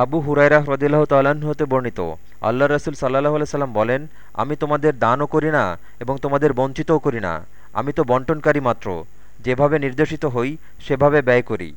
আবু হুরাইরা হ্রদিল্লাহ তাল্লাহ্ন হতে বর্ণিত। আল্লাহ রসুল সাল্লাহ সাল্লাম বলেন, আমি তোমাদের দানও করি না এবং তোমাদের বঞ্চিতও করি না। আমি তো বন্টনকারী মাত্র। যেভাবে নির্দেশিত হই, সেভাবে ব্যয় করি।